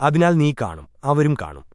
അതിനാൽ നീ കാണും അവരും കാണും.